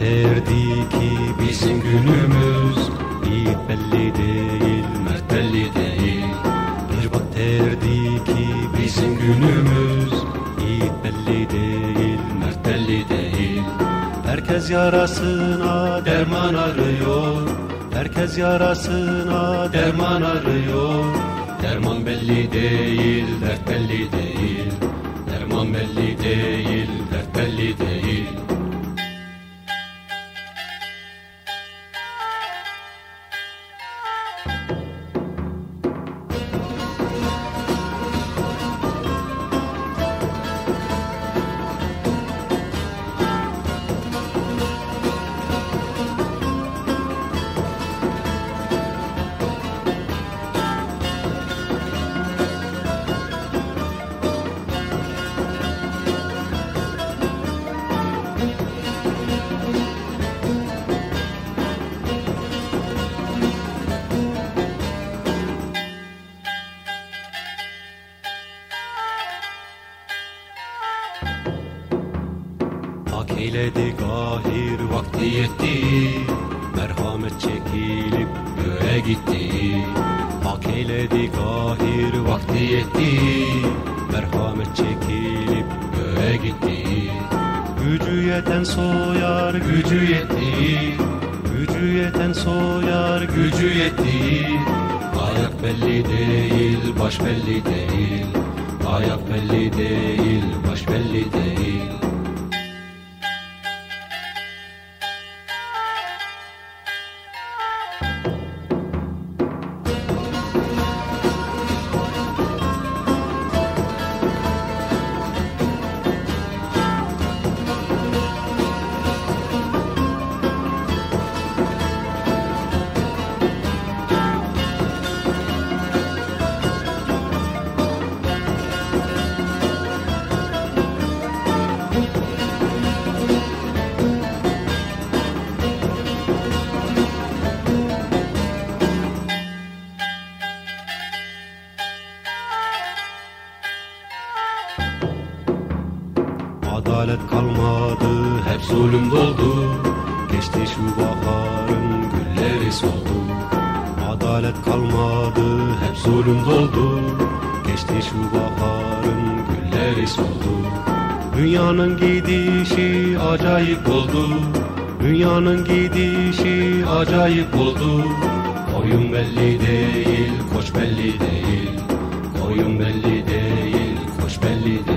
derdi ki bizim günümüz Yiğit belli değil, mert belli değil. Bir bak derdi ki bizim günümüz Yiğit belli değil, mert belli değil. Herkes yarasına derman arıyor Herkes yarasına derman arıyor. Derman belli değil, dert belli değil. Derman belli değil, dert belli değil eyledi gahir vakti yetti. Merhamet çekilip göğe gitti. Hak eyledi gahir vakti yetti. Merhamet çekilip göğe gitti. Gücü yeten soyar gücü yetti. Gücü yeten soyar gücü yetti. Ayak belli değil baş belli değil. Ayak belli değil baş belli değil Adalet kalmadı hep zulüm doldu. Geçti şu baharın gülleri soldu. Adalet kalmadı hep zulüm doldu. Geçti şu baharın gülleri soldu. Dünyanın gidişi acayip oldu. Dünyanın gidişi acayip oldu. Koyun belli değil, koç belli değil. Koyun belli değil, koç belli değil